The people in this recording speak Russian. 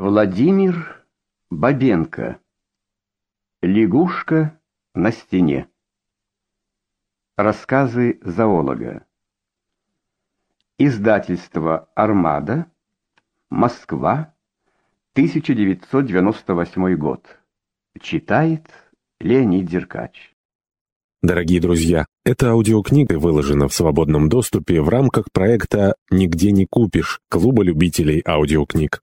Владимир Бабенко. Лягушка на стене. Рассказы зоолога. Издательство «Армада», Москва, 1998 год. Читает Леонид Деркач. Дорогие друзья, эта аудиокнига выложена в свободном доступе в рамках проекта «Нигде не купишь» Клуба любителей аудиокниг.